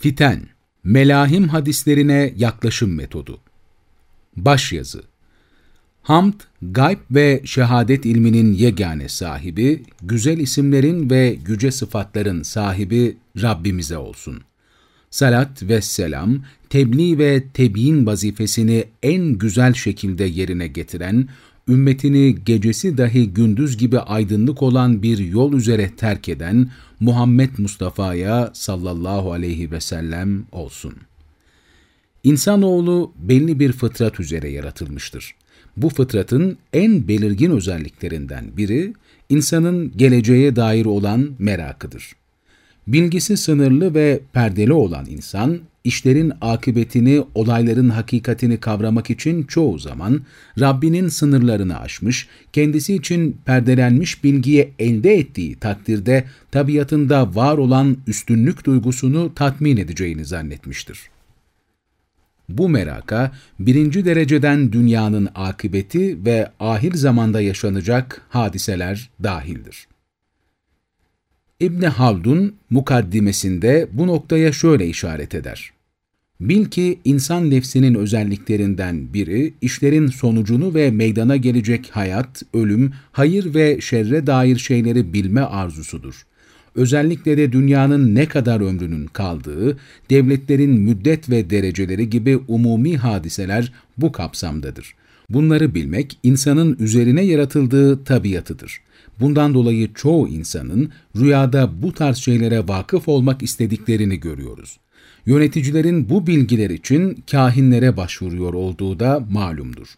Fiten, Melahim hadislerine yaklaşım metodu. Başyazı Hamd, gayb ve şehadet ilminin yegane sahibi, güzel isimlerin ve yüce sıfatların sahibi Rabbimize olsun. Salat ve selam, tebliğ ve tebyin vazifesini en güzel şekilde yerine getiren, ümmetini gecesi dahi gündüz gibi aydınlık olan bir yol üzere terk eden Muhammed Mustafa'ya sallallahu aleyhi ve sellem olsun. İnsanoğlu belli bir fıtrat üzere yaratılmıştır. Bu fıtratın en belirgin özelliklerinden biri, insanın geleceğe dair olan merakıdır. Bilgisi sınırlı ve perdeli olan insan, işlerin akıbetini, olayların hakikatini kavramak için çoğu zaman Rabbinin sınırlarını aşmış, kendisi için perdelenmiş bilgiye elde ettiği takdirde tabiatında var olan üstünlük duygusunu tatmin edeceğini zannetmiştir. Bu meraka, birinci dereceden dünyanın akıbeti ve ahir zamanda yaşanacak hadiseler dahildir. İbni Haldun, mukaddimesinde bu noktaya şöyle işaret eder. Bil ki insan nefsinin özelliklerinden biri, işlerin sonucunu ve meydana gelecek hayat, ölüm, hayır ve şerre dair şeyleri bilme arzusudur. Özellikle de dünyanın ne kadar ömrünün kaldığı, devletlerin müddet ve dereceleri gibi umumi hadiseler bu kapsamdadır. Bunları bilmek, insanın üzerine yaratıldığı tabiatıdır. Bundan dolayı çoğu insanın rüyada bu tarz şeylere vakıf olmak istediklerini görüyoruz. Yöneticilerin bu bilgiler için kahinlere başvuruyor olduğu da malumdur.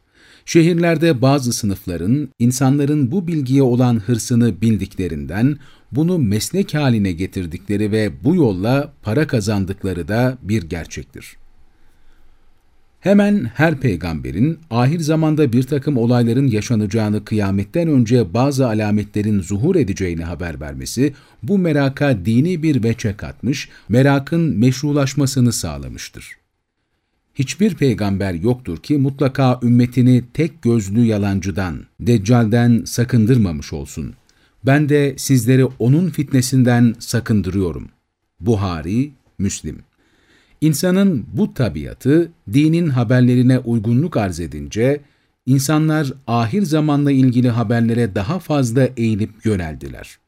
Şehirlerde bazı sınıfların, insanların bu bilgiye olan hırsını bildiklerinden, bunu meslek haline getirdikleri ve bu yolla para kazandıkları da bir gerçektir. Hemen her peygamberin ahir zamanda bir takım olayların yaşanacağını kıyametten önce bazı alametlerin zuhur edeceğini haber vermesi, bu meraka dini bir veçe katmış, merakın meşrulaşmasını sağlamıştır. Hiçbir peygamber yoktur ki mutlaka ümmetini tek gözlü yalancıdan, deccalden sakındırmamış olsun. Ben de sizleri onun fitnesinden sakındırıyorum. Buhari, Müslim İnsanın bu tabiatı dinin haberlerine uygunluk arz edince, insanlar ahir zamanla ilgili haberlere daha fazla eğilip yöneldiler.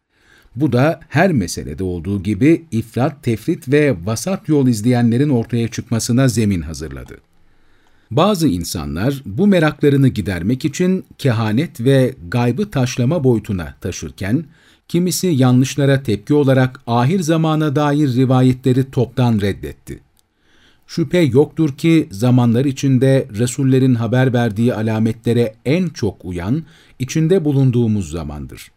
Bu da her meselede olduğu gibi ifrat, tefrit ve vasat yol izleyenlerin ortaya çıkmasına zemin hazırladı. Bazı insanlar bu meraklarını gidermek için kehanet ve gaybı taşlama boyutuna taşırken, kimisi yanlışlara tepki olarak ahir zamana dair rivayetleri toptan reddetti. Şüphe yoktur ki zamanlar içinde Resullerin haber verdiği alametlere en çok uyan, içinde bulunduğumuz zamandır.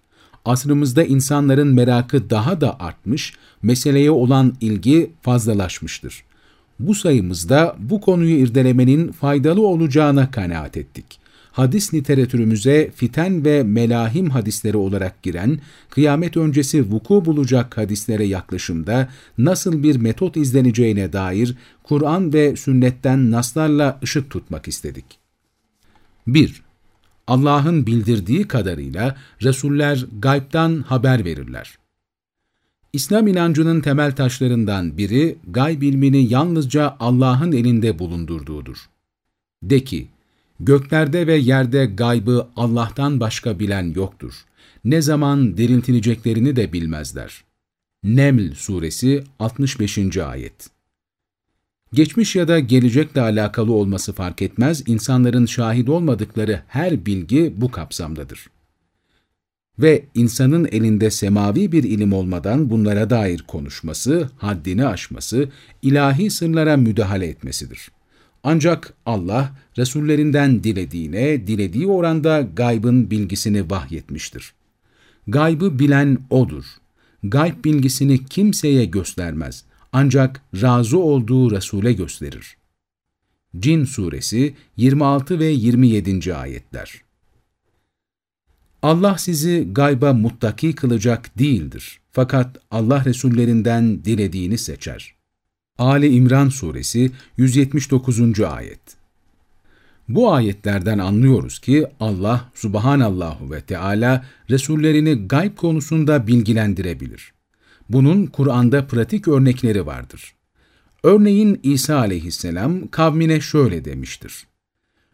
Asrımızda insanların merakı daha da artmış, meseleye olan ilgi fazlalaşmıştır. Bu sayımızda bu konuyu irdelemenin faydalı olacağına kanaat ettik hadis literatürümüze fiten ve melahim hadisleri olarak giren, kıyamet öncesi vuku bulacak hadislere yaklaşımda nasıl bir metot izleneceğine dair Kur'an ve sünnetten naslarla ışık tutmak istedik. 1. Allah'ın bildirdiği kadarıyla Resuller gaybtan haber verirler. İslam inancının temel taşlarından biri, gayb ilmini yalnızca Allah'ın elinde bulundurduğudur. De ki, Göklerde ve yerde gaybı Allah'tan başka bilen yoktur. Ne zaman diriltileceklerini de bilmezler. Neml Suresi 65. Ayet Geçmiş ya da gelecekle alakalı olması fark etmez, insanların şahit olmadıkları her bilgi bu kapsamdadır. Ve insanın elinde semavi bir ilim olmadan bunlara dair konuşması, haddini aşması, ilahi sırlara müdahale etmesidir. Ancak Allah, Resullerinden dilediğine, dilediği oranda gaybın bilgisini vahyetmiştir. Gaybı bilen O'dur. Gayb bilgisini kimseye göstermez. Ancak razı olduğu Resul'e gösterir. Cin Suresi 26 ve 27. Ayetler Allah sizi gayba muttaki kılacak değildir. Fakat Allah Resullerinden dilediğini seçer. Ali İmran Suresi 179. Ayet Bu ayetlerden anlıyoruz ki Allah subhanallahu ve Teala Resullerini gayb konusunda bilgilendirebilir. Bunun Kur'an'da pratik örnekleri vardır. Örneğin İsa aleyhisselam kavmine şöyle demiştir.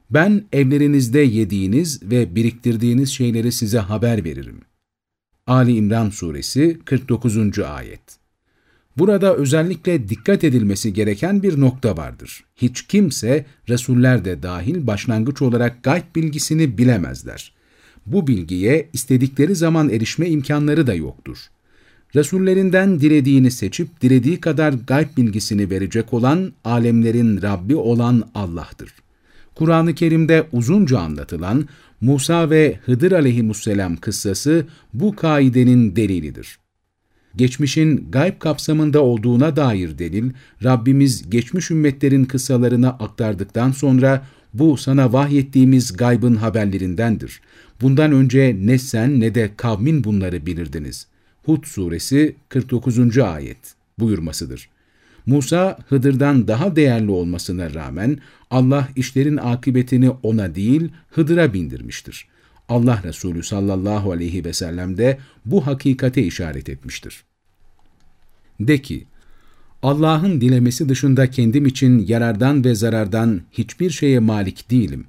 Ben evlerinizde yediğiniz ve biriktirdiğiniz şeyleri size haber veririm. Ali İmran Suresi 49. Ayet Burada özellikle dikkat edilmesi gereken bir nokta vardır. Hiç kimse, Resuller de dahil başlangıç olarak gayb bilgisini bilemezler. Bu bilgiye istedikleri zaman erişme imkanları da yoktur. Resullerinden dilediğini seçip dilediği kadar gayb bilgisini verecek olan, alemlerin Rabbi olan Allah'tır. Kur'an-ı Kerim'de uzunca anlatılan Musa ve Hıdır aleyhisselam kıssası bu kaidenin delilidir. Geçmişin gayb kapsamında olduğuna dair delil, Rabbimiz geçmiş ümmetlerin kıssalarına aktardıktan sonra bu sana vahyettiğimiz gaybın haberlerindendir. Bundan önce ne sen ne de kavmin bunları bilirdiniz. Hud suresi 49. ayet buyurmasıdır. Musa, Hıdır'dan daha değerli olmasına rağmen Allah işlerin akıbetini ona değil Hıdır'a bindirmiştir. Allah Resulü sallallahu aleyhi ve sellem de bu hakikate işaret etmiştir. De ki, Allah'ın dilemesi dışında kendim için yarardan ve zarardan hiçbir şeye malik değilim.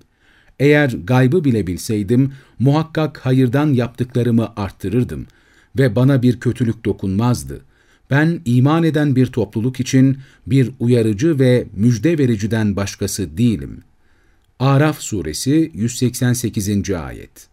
Eğer gaybı bile bilseydim, muhakkak hayırdan yaptıklarımı arttırırdım ve bana bir kötülük dokunmazdı. Ben iman eden bir topluluk için bir uyarıcı ve müjde vericiden başkası değilim. Araf suresi 188. ayet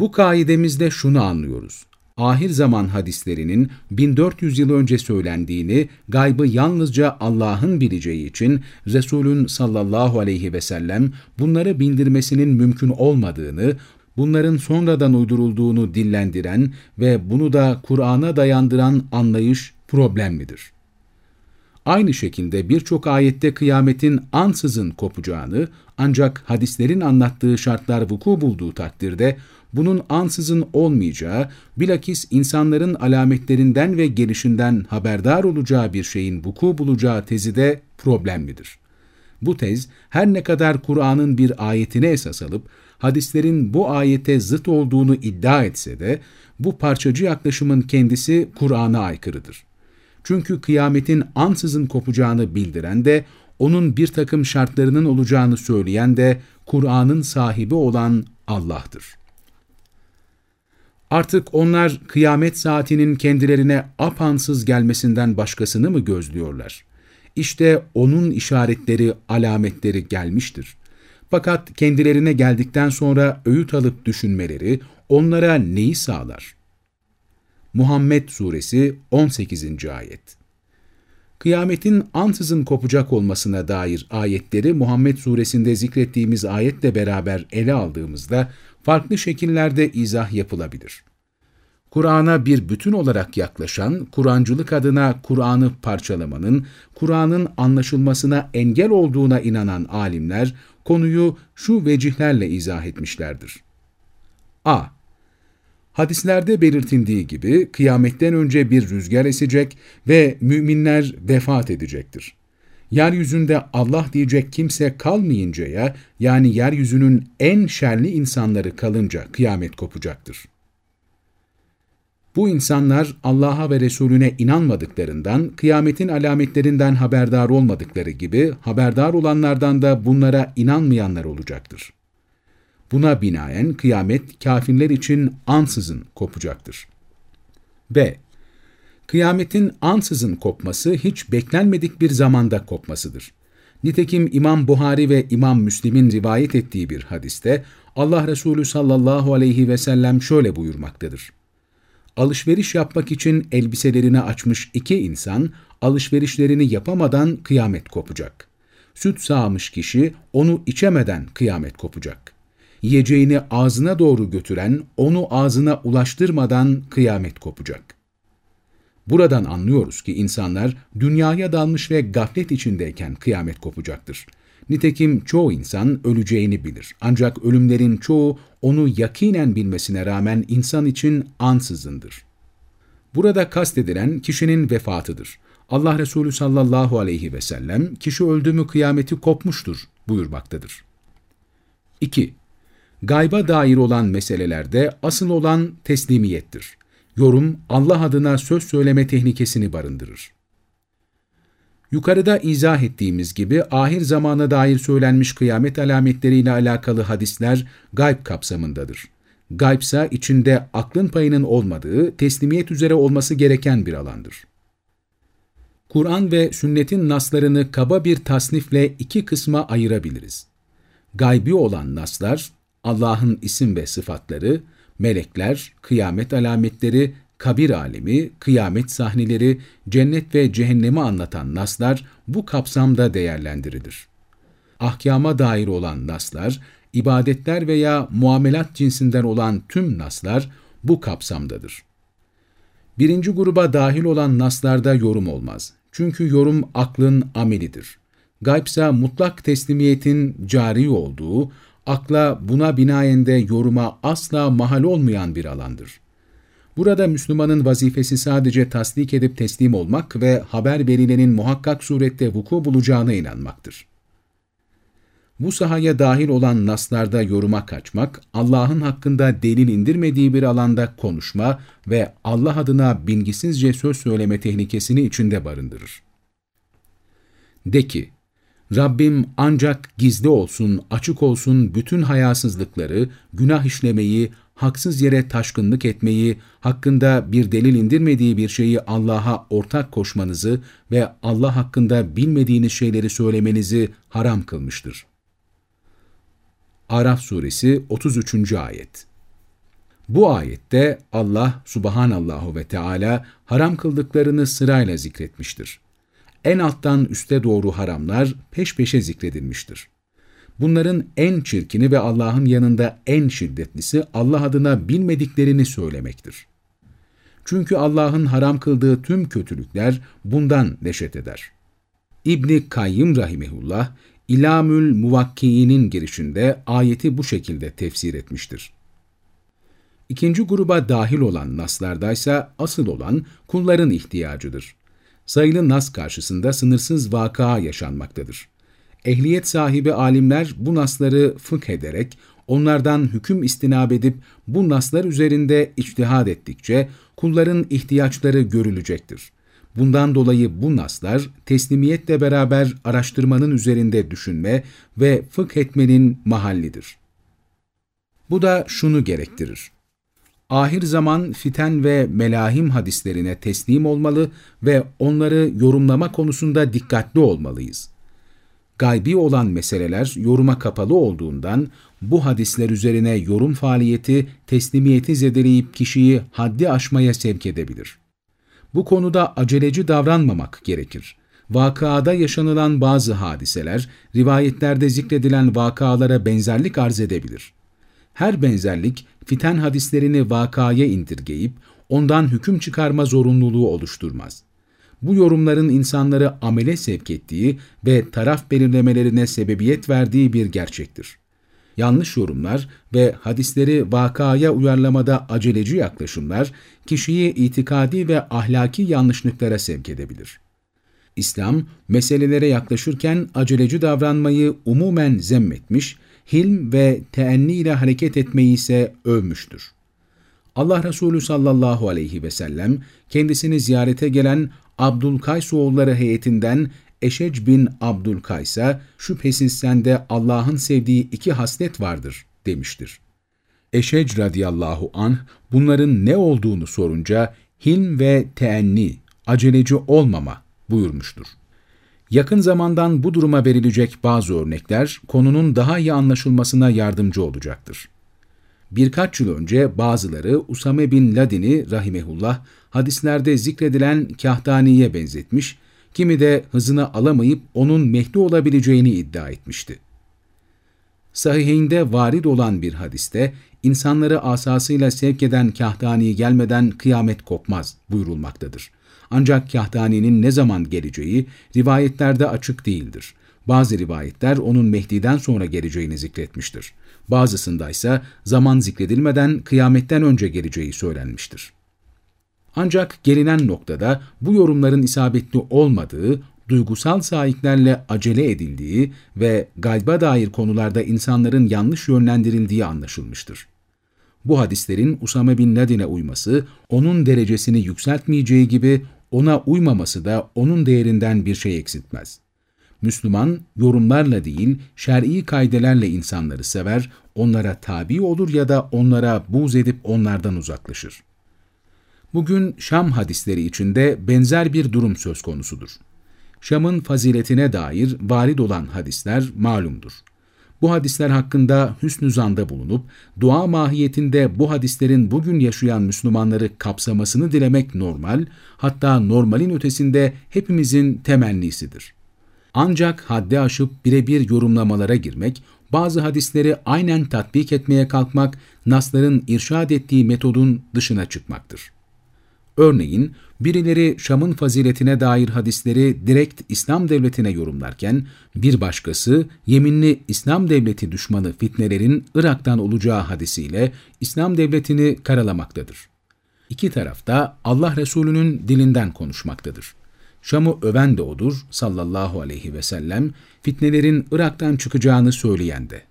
Bu kaidemizde şunu anlıyoruz ahir zaman hadislerinin 1400 yıl önce söylendiğini, gaybı yalnızca Allah'ın bileceği için Resulün sallallahu aleyhi ve sellem bunları bildirmesinin mümkün olmadığını, bunların sonradan uydurulduğunu dillendiren ve bunu da Kur'an'a dayandıran anlayış problemlidir. Aynı şekilde birçok ayette kıyametin ansızın kopacağını ancak hadislerin anlattığı şartlar vuku bulduğu takdirde bunun ansızın olmayacağı, bilakis insanların alametlerinden ve gelişinden haberdar olacağı bir şeyin vuku bulacağı tezi de problemlidir. Bu tez her ne kadar Kur'an'ın bir ayetine esas alıp hadislerin bu ayete zıt olduğunu iddia etse de bu parçacı yaklaşımın kendisi Kur'an'a aykırıdır. Çünkü kıyametin ansızın kopacağını bildiren de, onun bir takım şartlarının olacağını söyleyen de Kur'an'ın sahibi olan Allah'tır. Artık onlar kıyamet saatinin kendilerine apansız gelmesinden başkasını mı gözlüyorlar? İşte onun işaretleri, alametleri gelmiştir. Fakat kendilerine geldikten sonra öğüt alıp düşünmeleri onlara neyi sağlar? Muhammed Suresi 18. Ayet Kıyametin ansızın kopacak olmasına dair ayetleri Muhammed Suresinde zikrettiğimiz ayetle beraber ele aldığımızda farklı şekillerde izah yapılabilir. Kur'an'a bir bütün olarak yaklaşan, Kur'ancılık adına Kur'an'ı parçalamanın, Kur'an'ın anlaşılmasına engel olduğuna inanan alimler, konuyu şu vecihlerle izah etmişlerdir. A. Hadislerde belirtildiği gibi kıyametten önce bir rüzgar esecek ve müminler vefat edecektir. Yeryüzünde Allah diyecek kimse kalmayıncaya, yani yeryüzünün en şerli insanları kalınca kıyamet kopacaktır. Bu insanlar Allah'a ve Resulüne inanmadıklarından, kıyametin alametlerinden haberdar olmadıkları gibi, haberdar olanlardan da bunlara inanmayanlar olacaktır. Buna binaen kıyamet kafirler için ansızın kopacaktır. B. Kıyametin ansızın kopması hiç beklenmedik bir zamanda kopmasıdır. Nitekim İmam Buhari ve İmam Müslim'in rivayet ettiği bir hadiste Allah Resulü sallallahu aleyhi ve sellem şöyle buyurmaktadır. Alışveriş yapmak için elbiselerini açmış iki insan alışverişlerini yapamadan kıyamet kopacak. Süt sağmış kişi onu içemeden kıyamet kopacak. Yiyeceğini ağzına doğru götüren onu ağzına ulaştırmadan kıyamet kopacak. Buradan anlıyoruz ki insanlar dünyaya dalmış ve gaflet içindeyken kıyamet kopacaktır. Nitekim çoğu insan öleceğini bilir. Ancak ölümlerin çoğu onu yakinen bilmesine rağmen insan için ansızındır. Burada kastedilen kişinin vefatıdır. Allah Resulü sallallahu aleyhi ve sellem, kişi öldü mü kıyameti kopmuştur buyurmaktadır. 2. Gayba dair olan meselelerde asıl olan teslimiyettir. Yorum, Allah adına söz söyleme tehlikesini barındırır. Yukarıda izah ettiğimiz gibi ahir zamana dair söylenmiş kıyamet alametleriyle alakalı hadisler gayb kapsamındadır. Gaybsa içinde aklın payının olmadığı, teslimiyet üzere olması gereken bir alandır. Kur'an ve sünnetin naslarını kaba bir tasnifle iki kısma ayırabiliriz. Gaybi olan naslar, Allah'ın isim ve sıfatları, melekler, kıyamet alametleri, kabir alemi, kıyamet sahneleri, cennet ve cehennemi anlatan naslar bu kapsamda değerlendirilir. Ahkama dair olan naslar, ibadetler veya muamelat cinsinden olan tüm naslar bu kapsamdadır. Birinci gruba dahil olan naslarda yorum olmaz. Çünkü yorum aklın amelidir. Gaybsa mutlak teslimiyetin cari olduğu, akla buna binayende yoruma asla mahal olmayan bir alandır. Burada Müslümanın vazifesi sadece tasdik edip teslim olmak ve haber verilenin muhakkak surette vuku bulacağına inanmaktır. Bu sahaya dahil olan naslarda yoruma kaçmak, Allah'ın hakkında delil indirmediği bir alanda konuşma ve Allah adına bilgisizce söz söyleme tehlikesini içinde barındırır. De ki, Rabbim ancak gizli olsun, açık olsun bütün hayasızlıkları, günah işlemeyi, haksız yere taşkınlık etmeyi, hakkında bir delil indirmediği bir şeyi Allah'a ortak koşmanızı ve Allah hakkında bilmediğiniz şeyleri söylemenizi haram kılmıştır. Araf suresi 33. ayet Bu ayette Allah subhanallahu ve Teala haram kıldıklarını sırayla zikretmiştir. En alttan üste doğru haramlar peş peşe zikredilmiştir. Bunların en çirkini ve Allah'ın yanında en şiddetlisi Allah adına bilmediklerini söylemektir. Çünkü Allah'ın haram kıldığı tüm kötülükler bundan neşet eder. İbni Kayyım Rahimehullah, İlamül Muvakki'nin girişinde ayeti bu şekilde tefsir etmiştir. İkinci gruba dahil olan naslardaysa asıl olan kulların ihtiyacıdır. Sayılı nas karşısında sınırsız vaka yaşanmaktadır. Ehliyet sahibi alimler bu nasları fıkh ederek, onlardan hüküm istinab edip bu naslar üzerinde içtihad ettikçe kulların ihtiyaçları görülecektir. Bundan dolayı bu naslar teslimiyetle beraber araştırmanın üzerinde düşünme ve fıkh etmenin mahallidir. Bu da şunu gerektirir. Ahir zaman fiten ve melahim hadislerine teslim olmalı ve onları yorumlama konusunda dikkatli olmalıyız. Gaybi olan meseleler yoruma kapalı olduğundan bu hadisler üzerine yorum faaliyeti teslimiyeti zedeleyip kişiyi haddi aşmaya sevk edebilir. Bu konuda aceleci davranmamak gerekir. Vakada yaşanılan bazı hadiseler, rivayetlerde zikredilen vakalara benzerlik arz edebilir. Her benzerlik, fiten hadislerini vakaya indirgeyip, ondan hüküm çıkarma zorunluluğu oluşturmaz. Bu yorumların insanları amele sevk ettiği ve taraf belirlemelerine sebebiyet verdiği bir gerçektir. Yanlış yorumlar ve hadisleri vakaya uyarlamada aceleci yaklaşımlar, kişiyi itikadi ve ahlaki yanlışlıklara sevk edebilir. İslam, meselelere yaklaşırken aceleci davranmayı umumen zemmetmiş, hilm ve teenni ile hareket etmeyi ise övmüştür. Allah Resulü sallallahu aleyhi ve sellem kendisini ziyarete gelen Abdülkays oğulları heyetinden Eşec bin Abdülkays'a şüphesiz sende Allah'ın sevdiği iki haslet vardır demiştir. Eşec radıyallahu anh bunların ne olduğunu sorunca hilm ve teenni, aceleci olmama buyurmuştur. Yakın zamandan bu duruma verilecek bazı örnekler konunun daha iyi anlaşılmasına yardımcı olacaktır. Birkaç yıl önce bazıları Usame bin Ladin'i rahimehullah hadislerde zikredilen kahtaniye benzetmiş, kimi de hızını alamayıp onun Mehdi olabileceğini iddia etmişti. Sahihinde varid olan bir hadiste, insanları asasıyla sevk eden kahtani gelmeden kıyamet kopmaz buyurulmaktadır. Ancak kahtaninin ne zaman geleceği rivayetlerde açık değildir. Bazı rivayetler onun Mehdi'den sonra geleceğini zikretmiştir. Bazısında ise zaman zikredilmeden kıyametten önce geleceği söylenmiştir. Ancak gelinen noktada bu yorumların isabetli olmadığı, duygusal sahiplerle acele edildiği ve gayba dair konularda insanların yanlış yönlendirildiği anlaşılmıştır. Bu hadislerin Usame bin Ladin'e uyması, onun derecesini yükseltmeyeceği gibi ona uymaması da onun değerinden bir şey eksiltmez. Müslüman, yorumlarla değil, şer'i kaidelerle insanları sever, onlara tabi olur ya da onlara buğz edip onlardan uzaklaşır. Bugün Şam hadisleri içinde benzer bir durum söz konusudur. Şam'ın faziletine dair varid olan hadisler malumdur. Bu hadisler hakkında hüsnü zanda bulunup, dua mahiyetinde bu hadislerin bugün yaşayan Müslümanları kapsamasını dilemek normal, hatta normalin ötesinde hepimizin temennisidir. Ancak haddi aşıp birebir yorumlamalara girmek, bazı hadisleri aynen tatbik etmeye kalkmak, nasların irşad ettiği metodun dışına çıkmaktır. Örneğin birileri Şam'ın faziletine dair hadisleri direkt İslam devletine yorumlarken bir başkası yeminli İslam devleti düşmanı fitnelerin Irak'tan olacağı hadisiyle İslam devletini karalamaktadır. İki tarafta Allah Resulü'nün dilinden konuşmaktadır. Şam'ı öven de odur sallallahu aleyhi ve sellem, fitnelerin Irak'tan çıkacağını söyleyen de.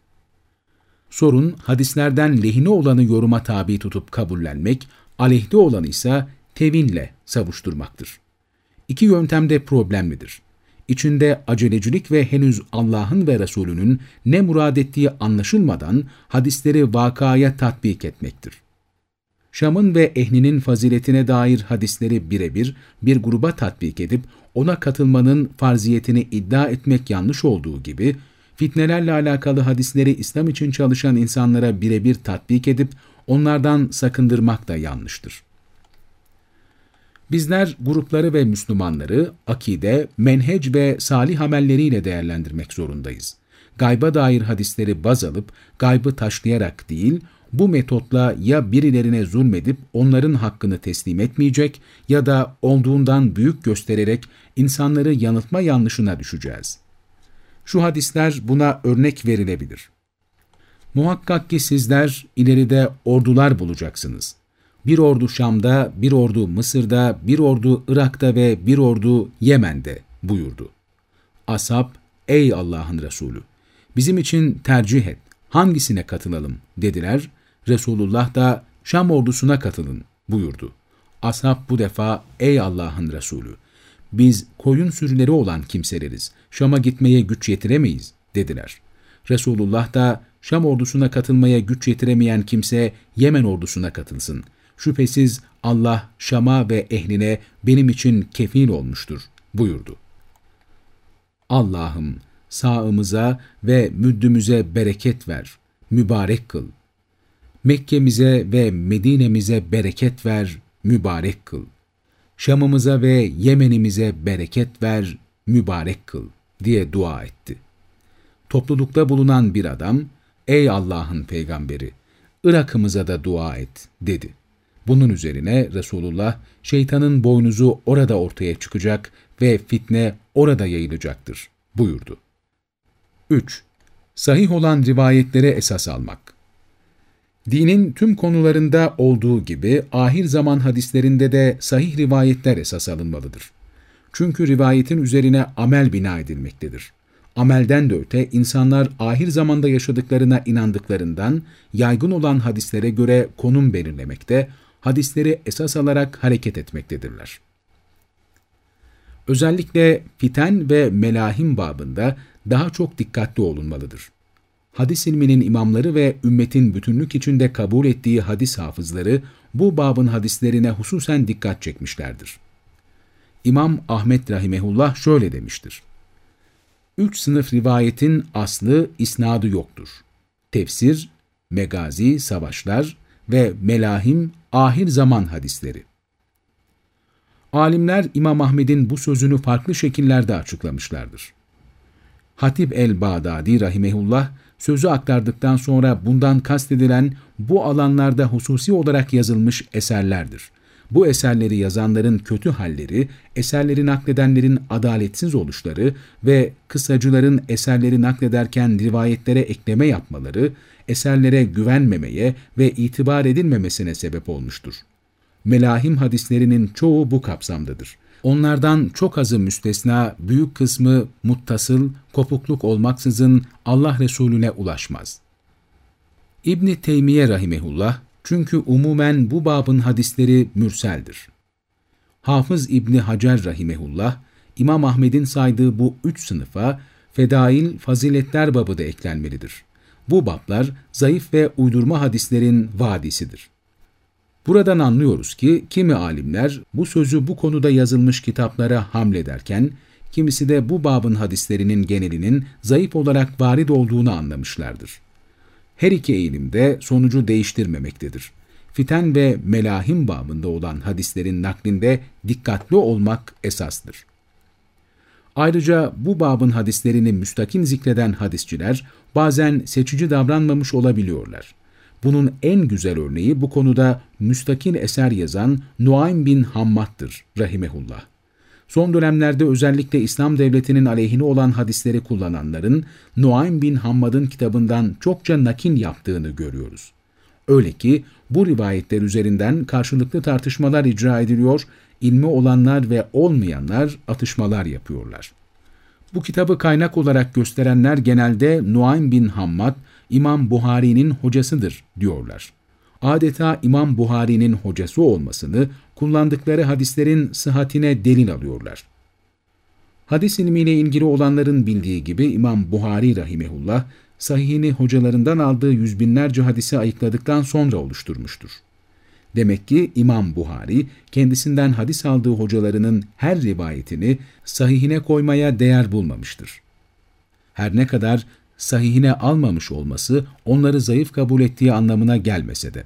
Sorun hadislerden lehine olanı yoruma tabi tutup kabullenmek, aleyhde olanı ise tevinle savuşturmaktır. İki yöntem de problemlidir. İçinde acelecilik ve henüz Allah'ın ve Resulünün ne murad ettiği anlaşılmadan hadisleri vakaya tatbik etmektir. Şam'ın ve ehlinin faziletine dair hadisleri birebir bir gruba tatbik edip ona katılmanın farziyetini iddia etmek yanlış olduğu gibi, fitnelerle alakalı hadisleri İslam için çalışan insanlara birebir tatbik edip onlardan sakındırmak da yanlıştır. Bizler grupları ve Müslümanları akide, menhec ve salih amelleriyle değerlendirmek zorundayız. Gayba dair hadisleri baz alıp, gaybı taşlayarak değil, bu metotla ya birilerine zulmedip onların hakkını teslim etmeyecek ya da olduğundan büyük göstererek insanları yanıltma yanlışına düşeceğiz. Şu hadisler buna örnek verilebilir. Muhakkak ki sizler ileride ordular bulacaksınız. Bir ordu Şam'da, bir ordu Mısır'da, bir ordu Irak'ta ve bir ordu Yemen'de buyurdu. Ashab, ey Allah'ın Resulü, bizim için tercih et, hangisine katılalım dediler. Resulullah da Şam ordusuna katılın buyurdu. Ashab bu defa, ey Allah'ın Resulü, biz koyun sürüleri olan kimseleriz, Şam'a gitmeye güç yetiremeyiz dediler. Resulullah da Şam ordusuna katılmaya güç yetiremeyen kimse Yemen ordusuna katılsın.'' Şüphesiz Allah Şam'a ve ehline benim için kefil olmuştur buyurdu. Allah'ım sağımıza ve müddümüze bereket ver, mübarek kıl. Mekke'mize ve Medine'mize bereket ver, mübarek kıl. Şam'ımıza ve Yemen'imize bereket ver, mübarek kıl diye dua etti. Toplulukta bulunan bir adam, ey Allah'ın peygamberi, Irak'ımıza da dua et dedi. Bunun üzerine Resulullah, şeytanın boynuzu orada ortaya çıkacak ve fitne orada yayılacaktır buyurdu. 3. Sahih olan rivayetlere esas almak Dinin tüm konularında olduğu gibi ahir zaman hadislerinde de sahih rivayetler esas alınmalıdır. Çünkü rivayetin üzerine amel bina edilmektedir. Amelden de öte insanlar ahir zamanda yaşadıklarına inandıklarından yaygın olan hadislere göre konum belirlemekte, hadisleri esas alarak hareket etmektedirler. Özellikle fiten ve melahim babında daha çok dikkatli olunmalıdır. Hadis ilminin imamları ve ümmetin bütünlük içinde kabul ettiği hadis hafızları bu babın hadislerine hususen dikkat çekmişlerdir. İmam Ahmet Rahimehullah şöyle demiştir. Üç sınıf rivayetin aslı isnadı yoktur. Tefsir, megazi, savaşlar ve melahim ahir zaman hadisleri. Alimler İmam Ahmed'in bu sözünü farklı şekillerde açıklamışlardır. Hatip el-Bağdadi rahimehullah sözü aktardıktan sonra bundan kastedilen bu alanlarda hususi olarak yazılmış eserlerdir. Bu eserleri yazanların kötü halleri, eserleri nakledenlerin adaletsiz oluşları ve kısacıların eserleri naklederken rivayetlere ekleme yapmaları, eserlere güvenmemeye ve itibar edilmemesine sebep olmuştur. Melahim hadislerinin çoğu bu kapsamdadır. Onlardan çok azı müstesna, büyük kısmı muttasıl, kopukluk olmaksızın Allah Resulüne ulaşmaz. İbni Teymiye Rahimehullah, çünkü umumen bu babın hadisleri mürseldir. Hafız İbni Hacer Rahimehullah, İmam Ahmed'in saydığı bu üç sınıfa fedail faziletler babı da eklenmelidir. Bu bablar zayıf ve uydurma hadislerin vadisidir. Buradan anlıyoruz ki kimi alimler bu sözü bu konuda yazılmış kitaplara hamlederken, kimisi de bu babın hadislerinin genelinin zayıf olarak varid olduğunu anlamışlardır. Her iki eğilim de sonucu değiştirmemektedir. Fiten ve melahim babında olan hadislerin naklinde dikkatli olmak esastır. Ayrıca bu babın hadislerini müstakin zikreden hadisçiler bazen seçici davranmamış olabiliyorlar. Bunun en güzel örneği bu konuda müstakil eser yazan Nuaym bin Hammad'dır rahimehullah. Son dönemlerde özellikle İslam devletinin aleyhine olan hadisleri kullananların Nuaym bin Hammad'ın kitabından çokça nakin yaptığını görüyoruz. Öyle ki bu rivayetler üzerinden karşılıklı tartışmalar icra ediliyor, ilmi olanlar ve olmayanlar atışmalar yapıyorlar. Bu kitabı kaynak olarak gösterenler genelde Nuaym bin Hammad, İmam Buhari'nin hocasıdır diyorlar. Adeta İmam Buhari'nin hocası olmasını kullandıkları hadislerin sıhhatine delil alıyorlar. Hadis ilmiyle ilgili olanların bildiği gibi İmam Buhari rahimehullah, sahihini hocalarından aldığı yüz binlerce hadisi ayıkladıktan sonra oluşturmuştur. Demek ki İmam Buhari kendisinden hadis aldığı hocalarının her rivayetini sahihine koymaya değer bulmamıştır. Her ne kadar sahihine almamış olması onları zayıf kabul ettiği anlamına gelmese de.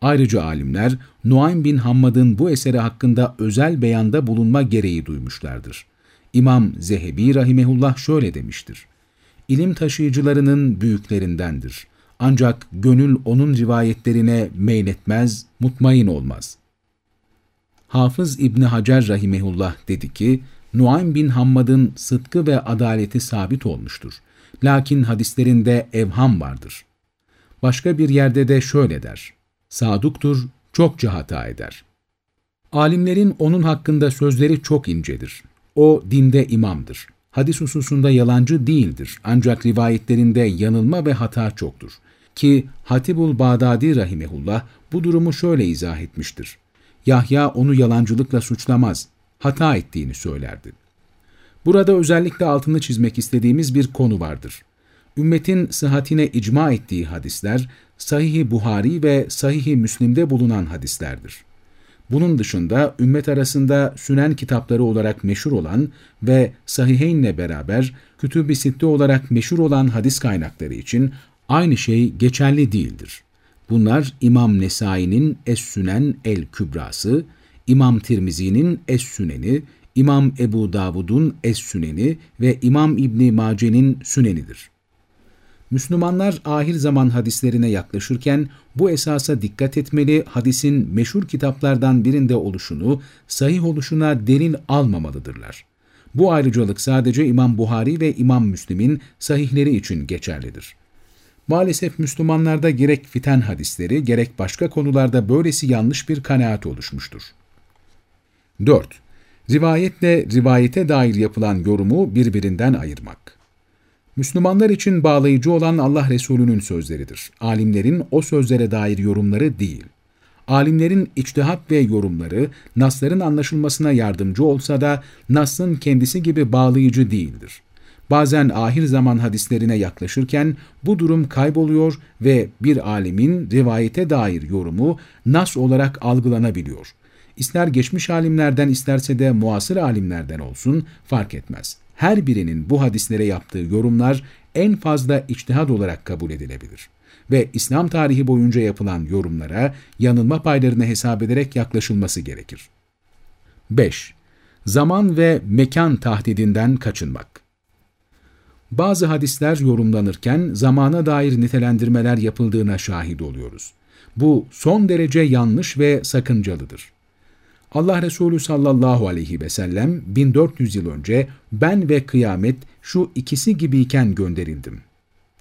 Ayrıca alimler Nuaym bin Hammad'ın bu eseri hakkında özel beyanda bulunma gereği duymuşlardır. İmam Zehebi rahimehullah şöyle demiştir. İlim taşıyıcılarının büyüklerindendir. Ancak gönül onun rivayetlerine meyletmez, mutmain olmaz. Hafız İbni Hacer rahimehullah dedi ki, Nuaym bin Hammad'ın sıdkı ve adaleti sabit olmuştur. Lakin hadislerinde evham vardır. Başka bir yerde de şöyle der, Saduktur, çokça hata eder. Alimlerin onun hakkında sözleri çok incedir. O dinde imamdır. Hadis hususunda yalancı değildir ancak rivayetlerinde yanılma ve hata çoktur. Ki Hatibul Bağdadi Rahimehullah bu durumu şöyle izah etmiştir. Yahya onu yalancılıkla suçlamaz, hata ettiğini söylerdi. Burada özellikle altını çizmek istediğimiz bir konu vardır. Ümmetin sıhhatine icma ettiği hadisler, Sahih-i Buhari ve Sahih-i Müslim'de bulunan hadislerdir. Bunun dışında ümmet arasında sünen kitapları olarak meşhur olan ve Sahiheyn'le beraber Kütüb-i Sitte olarak meşhur olan hadis kaynakları için aynı şey geçerli değildir. Bunlar İmam Nesai'nin Es-Sünen el-Kübrası, İmam Tirmizi'nin Es-Süneni, İmam Ebu Davud'un Es-Süneni ve İmam İbni Mace'nin Sünenidir. Müslümanlar ahir zaman hadislerine yaklaşırken bu esasa dikkat etmeli, hadisin meşhur kitaplardan birinde oluşunu, sahih oluşuna delil almamalıdırlar. Bu ayrıcalık sadece İmam Buhari ve İmam Müslim'in sahihleri için geçerlidir. Maalesef Müslümanlarda gerek fiten hadisleri gerek başka konularda böylesi yanlış bir kanaat oluşmuştur. 4. Rivayetle rivayete dair yapılan yorumu birbirinden ayırmak. Müslümanlar için bağlayıcı olan Allah Resulü'nün sözleridir. Alimlerin o sözlere dair yorumları değil. Alimlerin içtihat ve yorumları nasların anlaşılmasına yardımcı olsa da nasın kendisi gibi bağlayıcı değildir. Bazen ahir zaman hadislerine yaklaşırken bu durum kayboluyor ve bir alimin rivayete dair yorumu nas olarak algılanabiliyor. İster geçmiş alimlerden isterse de muasır alimlerden olsun fark etmez. Her birinin bu hadislere yaptığı yorumlar en fazla içtihad olarak kabul edilebilir. Ve İslam tarihi boyunca yapılan yorumlara yanılma paylarını hesap ederek yaklaşılması gerekir. 5. Zaman ve mekan tahdidinden kaçınmak bazı hadisler yorumlanırken zamana dair nitelendirmeler yapıldığına şahit oluyoruz. Bu son derece yanlış ve sakıncalıdır. Allah Resulü sallallahu aleyhi ve sellem 1400 yıl önce ben ve kıyamet şu ikisi gibiyken gönderildim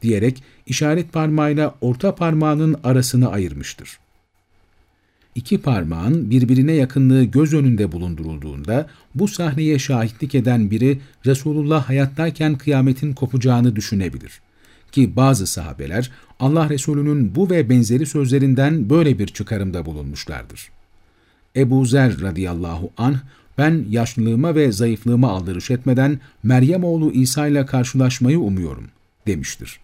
diyerek işaret parmağıyla orta parmağının arasını ayırmıştır iki parmağın birbirine yakınlığı göz önünde bulundurulduğunda bu sahneye şahitlik eden biri Resulullah hayattayken kıyametin kopacağını düşünebilir. Ki bazı sahabeler Allah Resulü'nün bu ve benzeri sözlerinden böyle bir çıkarımda bulunmuşlardır. Ebu Zer radıyallahu anh, ben yaşlılığıma ve zayıflığıma aldırış etmeden Meryem oğlu İsa ile karşılaşmayı umuyorum demiştir.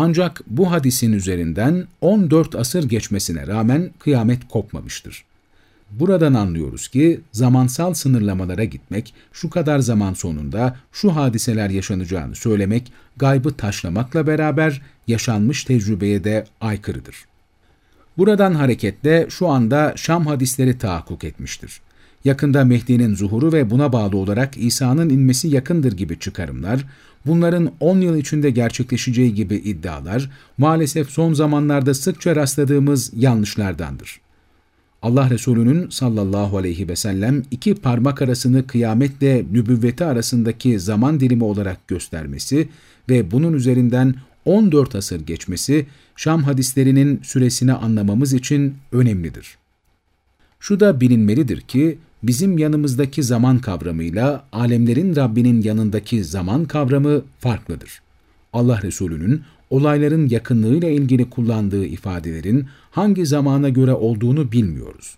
Ancak bu hadisin üzerinden 14 asır geçmesine rağmen kıyamet kopmamıştır. Buradan anlıyoruz ki zamansal sınırlamalara gitmek, şu kadar zaman sonunda şu hadiseler yaşanacağını söylemek, gaybı taşlamakla beraber yaşanmış tecrübeye de aykırıdır. Buradan hareketle şu anda Şam hadisleri tahakkuk etmiştir. Yakında Mehdi'nin zuhuru ve buna bağlı olarak İsa'nın inmesi yakındır gibi çıkarımlar, bunların 10 yıl içinde gerçekleşeceği gibi iddialar, maalesef son zamanlarda sıkça rastladığımız yanlışlardandır. Allah Resulü'nün sallallahu aleyhi ve sellem iki parmak arasını kıyametle nübüvveti arasındaki zaman dilimi olarak göstermesi ve bunun üzerinden 14 asır geçmesi Şam hadislerinin süresini anlamamız için önemlidir. Şu da bilinmelidir ki bizim yanımızdaki zaman kavramıyla alemlerin Rabbinin yanındaki zaman kavramı farklıdır. Allah Resulü'nün olayların yakınlığıyla ilgili kullandığı ifadelerin hangi zamana göre olduğunu bilmiyoruz.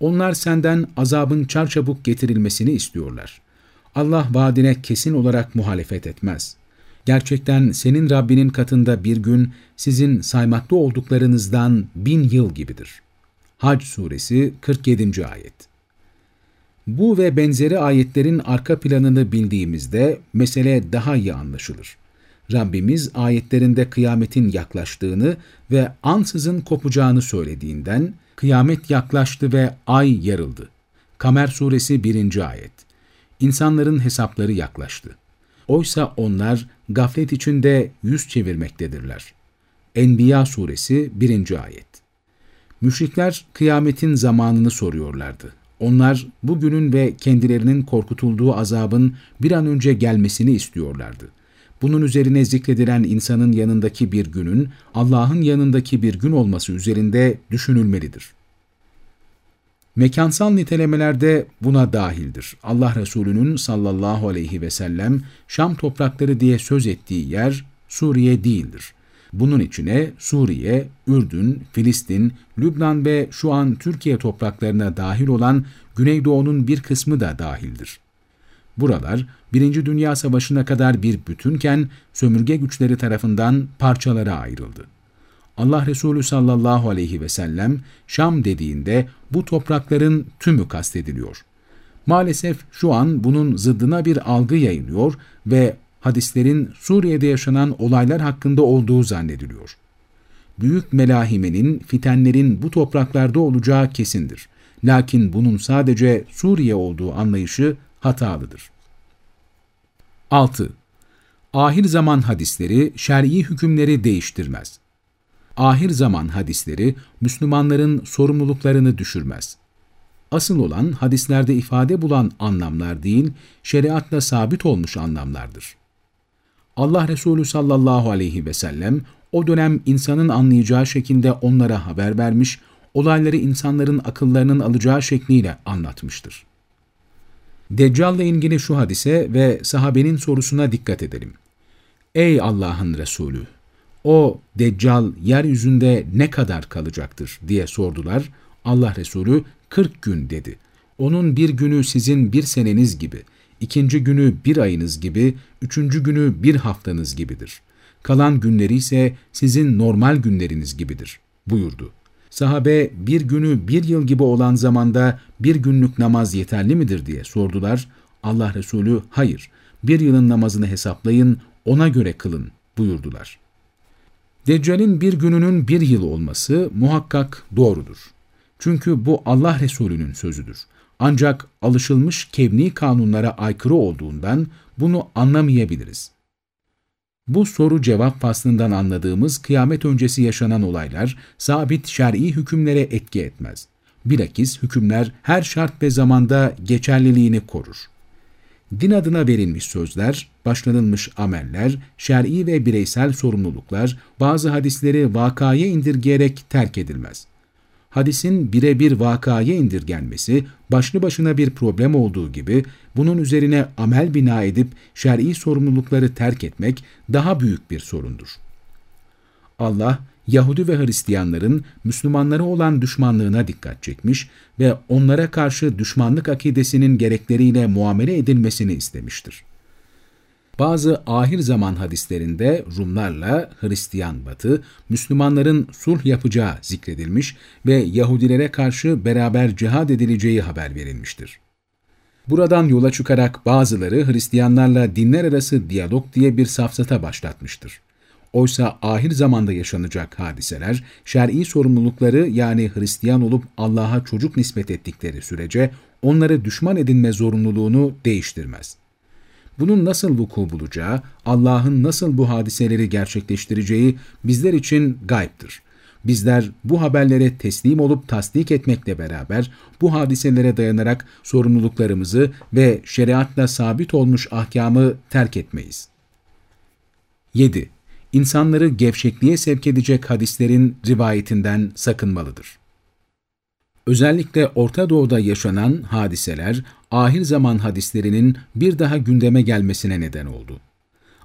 Onlar senden azabın çarçabuk getirilmesini istiyorlar. Allah vaadine kesin olarak muhalefet etmez. Gerçekten senin Rabbinin katında bir gün sizin saymakta olduklarınızdan bin yıl gibidir. Hac Suresi 47. Ayet Bu ve benzeri ayetlerin arka planını bildiğimizde mesele daha iyi anlaşılır. Rabbimiz ayetlerinde kıyametin yaklaştığını ve ansızın kopacağını söylediğinden kıyamet yaklaştı ve ay yarıldı. Kamer suresi 1. ayet. İnsanların hesapları yaklaştı. Oysa onlar gaflet içinde yüz çevirmektedirler. Enbiya suresi 1. ayet. Müşrikler kıyametin zamanını soruyorlardı. Onlar bugünün ve kendilerinin korkutulduğu azabın bir an önce gelmesini istiyorlardı. Bunun üzerine zikredilen insanın yanındaki bir günün Allah'ın yanındaki bir gün olması üzerinde düşünülmelidir. Mekansal nitelemeler de buna dahildir. Allah Resulü'nün sallallahu aleyhi ve sellem Şam toprakları diye söz ettiği yer Suriye değildir. Bunun içine Suriye, Ürdün, Filistin, Lübnan ve şu an Türkiye topraklarına dahil olan Güneydoğu'nun bir kısmı da dahildir. Buralar Birinci Dünya Savaşı'na kadar bir bütünken sömürge güçleri tarafından parçalara ayrıldı. Allah Resulü sallallahu aleyhi ve sellem Şam dediğinde bu toprakların tümü kastediliyor. Maalesef şu an bunun zıddına bir algı yayılıyor ve hadislerin Suriye'de yaşanan olaylar hakkında olduğu zannediliyor. Büyük melahimenin, fitenlerin bu topraklarda olacağı kesindir. Lakin bunun sadece Suriye olduğu anlayışı hatalıdır. 6. Ahir zaman hadisleri şer'i hükümleri değiştirmez. Ahir zaman hadisleri Müslümanların sorumluluklarını düşürmez. Asıl olan hadislerde ifade bulan anlamlar değil, şeriatla sabit olmuş anlamlardır. Allah Resulü sallallahu aleyhi ve sellem o dönem insanın anlayacağı şekilde onlara haber vermiş, olayları insanların akıllarının alacağı şekliyle anlatmıştır. Deccal'la ilgili şu hadise ve sahabenin sorusuna dikkat edelim. Ey Allah'ın Resulü! O Deccal yeryüzünde ne kadar kalacaktır diye sordular. Allah Resulü 40 gün dedi. Onun bir günü sizin bir seneniz gibi, ikinci günü bir ayınız gibi, üçüncü günü bir haftanız gibidir. Kalan günleri ise sizin normal günleriniz gibidir buyurdu. Sahabe bir günü bir yıl gibi olan zamanda bir günlük namaz yeterli midir diye sordular. Allah Resulü hayır bir yılın namazını hesaplayın ona göre kılın buyurdular. Deccal'in bir gününün bir yıl olması muhakkak doğrudur. Çünkü bu Allah Resulü'nün sözüdür. Ancak alışılmış kevni kanunlara aykırı olduğundan bunu anlamayabiliriz. Bu soru-cevap faslından anladığımız kıyamet öncesi yaşanan olaylar sabit şer'i hükümlere etki etmez. Bilakis hükümler her şart ve zamanda geçerliliğini korur. Din adına verilmiş sözler, başlanılmış ameller, şer'i ve bireysel sorumluluklar bazı hadisleri vakaya indirgeyerek terk edilmez hadisin birebir vakaya indirgenmesi başlı başına bir problem olduğu gibi bunun üzerine amel bina edip şer'i sorumlulukları terk etmek daha büyük bir sorundur. Allah Yahudi ve Hristiyanların Müslümanlara olan düşmanlığına dikkat çekmiş ve onlara karşı düşmanlık akidesinin gerekleriyle muamele edilmesini istemiştir. Bazı ahir zaman hadislerinde Rumlarla Hristiyan Batı, Müslümanların sulh yapacağı zikredilmiş ve Yahudilere karşı beraber cihad edileceği haber verilmiştir. Buradan yola çıkarak bazıları Hristiyanlarla dinler arası diyalog diye bir safsata başlatmıştır. Oysa ahir zamanda yaşanacak hadiseler, şer'i sorumlulukları yani Hristiyan olup Allah'a çocuk nispet ettikleri sürece onları düşman edinme zorunluluğunu değiştirmez. Bunun nasıl vuku bulacağı, Allah'ın nasıl bu hadiseleri gerçekleştireceği bizler için gayiptir. Bizler bu haberlere teslim olup tasdik etmekle beraber bu hadiselere dayanarak sorumluluklarımızı ve şeriatla sabit olmuş ahkamı terk etmeyiz. 7. İnsanları gevşekliğe sevk edecek hadislerin rivayetinden sakınmalıdır. Özellikle Orta Doğu'da yaşanan hadiseler, ahir zaman hadislerinin bir daha gündeme gelmesine neden oldu.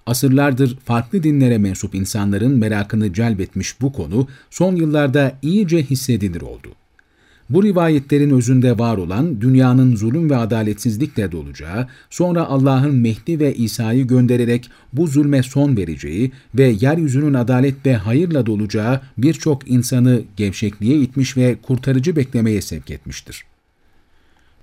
Asırlardır farklı dinlere mensup insanların merakını celbetmiş bu konu son yıllarda iyice hissedilir oldu. Bu rivayetlerin özünde var olan dünyanın zulüm ve adaletsizlikle dolacağı, sonra Allah'ın Mehdi ve İsa'yı göndererek bu zulme son vereceği ve yeryüzünün adalet ve hayırla dolacağı birçok insanı gevşekliğe itmiş ve kurtarıcı beklemeye sevk etmiştir.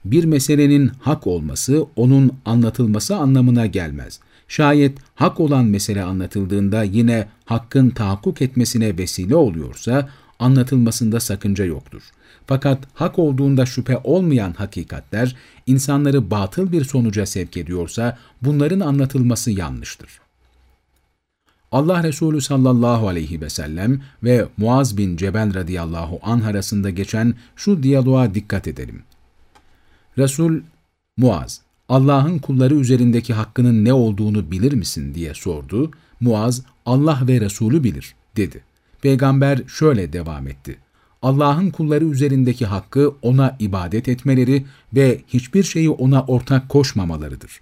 Bir meselenin hak olması, onun anlatılması anlamına gelmez. Şayet hak olan mesele anlatıldığında yine hakkın tahakkuk etmesine vesile oluyorsa, anlatılmasında sakınca yoktur. Fakat hak olduğunda şüphe olmayan hakikatler insanları batıl bir sonuca sevk ediyorsa bunların anlatılması yanlıştır. Allah Resulü sallallahu aleyhi ve sellem ve Muaz bin Cebel radıyallahu anh arasında geçen şu diyaloğa dikkat edelim. Resul, Muaz, Allah'ın kulları üzerindeki hakkının ne olduğunu bilir misin diye sordu. Muaz, Allah ve Resulü bilir dedi. Peygamber şöyle devam etti. Allah'ın kulları üzerindeki hakkı ona ibadet etmeleri ve hiçbir şeyi ona ortak koşmamalarıdır.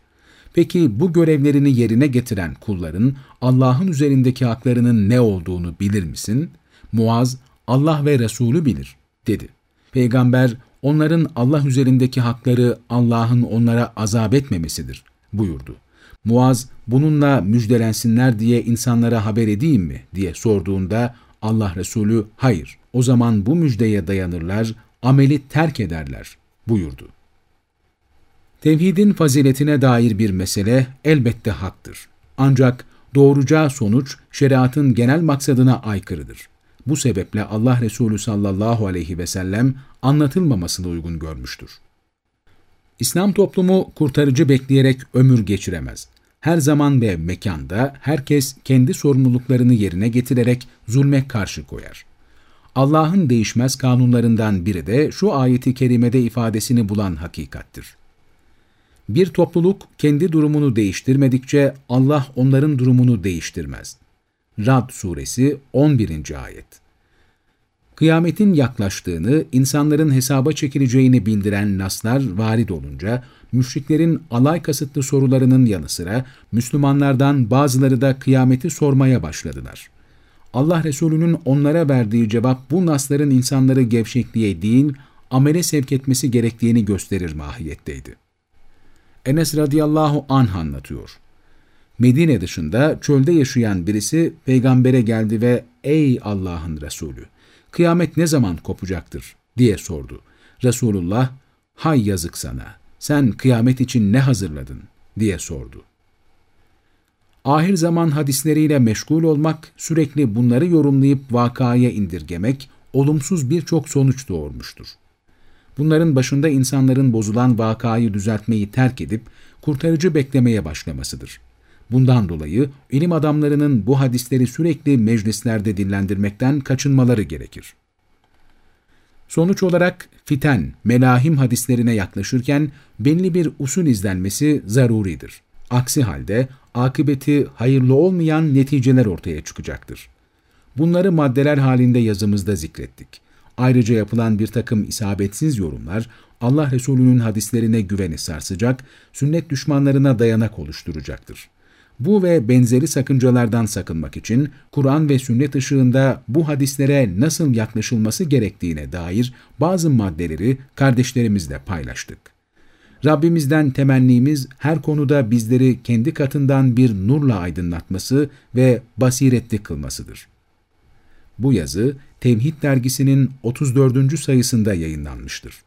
Peki bu görevlerini yerine getiren kulların Allah'ın üzerindeki haklarının ne olduğunu bilir misin? Muaz, Allah ve Resulü bilir, dedi. Peygamber, onların Allah üzerindeki hakları Allah'ın onlara azap etmemesidir, buyurdu. Muaz, bununla müjdelensinler diye insanlara haber edeyim mi, diye sorduğunda, Allah Resulü, hayır, o zaman bu müjdeye dayanırlar, ameli terk ederler, buyurdu. Tevhidin faziletine dair bir mesele elbette haktır. Ancak doğuracağı sonuç şeriatın genel maksadına aykırıdır. Bu sebeple Allah Resulü sallallahu aleyhi ve sellem anlatılmamasını uygun görmüştür. İslam toplumu kurtarıcı bekleyerek ömür geçiremez. Her zaman ve mekanda herkes kendi sorumluluklarını yerine getirerek zulme karşı koyar. Allah'ın değişmez kanunlarından biri de şu ayeti kerimede ifadesini bulan hakikattir. Bir topluluk kendi durumunu değiştirmedikçe Allah onların durumunu değiştirmez. Rad Suresi 11. Ayet Kıyametin yaklaştığını, insanların hesaba çekileceğini bildiren naslar varid olunca, müşriklerin alay kasıtlı sorularının yanı sıra Müslümanlardan bazıları da kıyameti sormaya başladılar. Allah Resulü'nün onlara verdiği cevap bu nasların insanları gevşekliğe değil, amele sevk etmesi gerektiğini gösterir mahiyetteydi. Enes radıyallahu anh anlatıyor. Medine dışında çölde yaşayan birisi peygambere geldi ve ''Ey Allah'ın Resulü, kıyamet ne zaman kopacaktır?'' diye sordu. Resulullah, ''Hay yazık sana, sen kıyamet için ne hazırladın?'' diye sordu. Ahir zaman hadisleriyle meşgul olmak, sürekli bunları yorumlayıp vakaya indirgemek, olumsuz birçok sonuç doğurmuştur. Bunların başında insanların bozulan vakayı düzeltmeyi terk edip kurtarıcı beklemeye başlamasıdır. Bundan dolayı ilim adamlarının bu hadisleri sürekli meclislerde dillendirmekten kaçınmaları gerekir. Sonuç olarak fiten, melahim hadislerine yaklaşırken belli bir usul izlenmesi zaruridir. Aksi halde akıbeti hayırlı olmayan neticeler ortaya çıkacaktır. Bunları maddeler halinde yazımızda zikrettik. Ayrıca yapılan bir takım isabetsiz yorumlar Allah Resulü'nün hadislerine güveni sarsacak, sünnet düşmanlarına dayanak oluşturacaktır. Bu ve benzeri sakıncalardan sakınmak için Kur'an ve sünnet ışığında bu hadislere nasıl yaklaşılması gerektiğine dair bazı maddeleri kardeşlerimizle paylaştık. Rabbimizden temennimiz her konuda bizleri kendi katından bir nurla aydınlatması ve basiretli kılmasıdır. Bu yazı Tevhid dergisinin 34. sayısında yayınlanmıştır.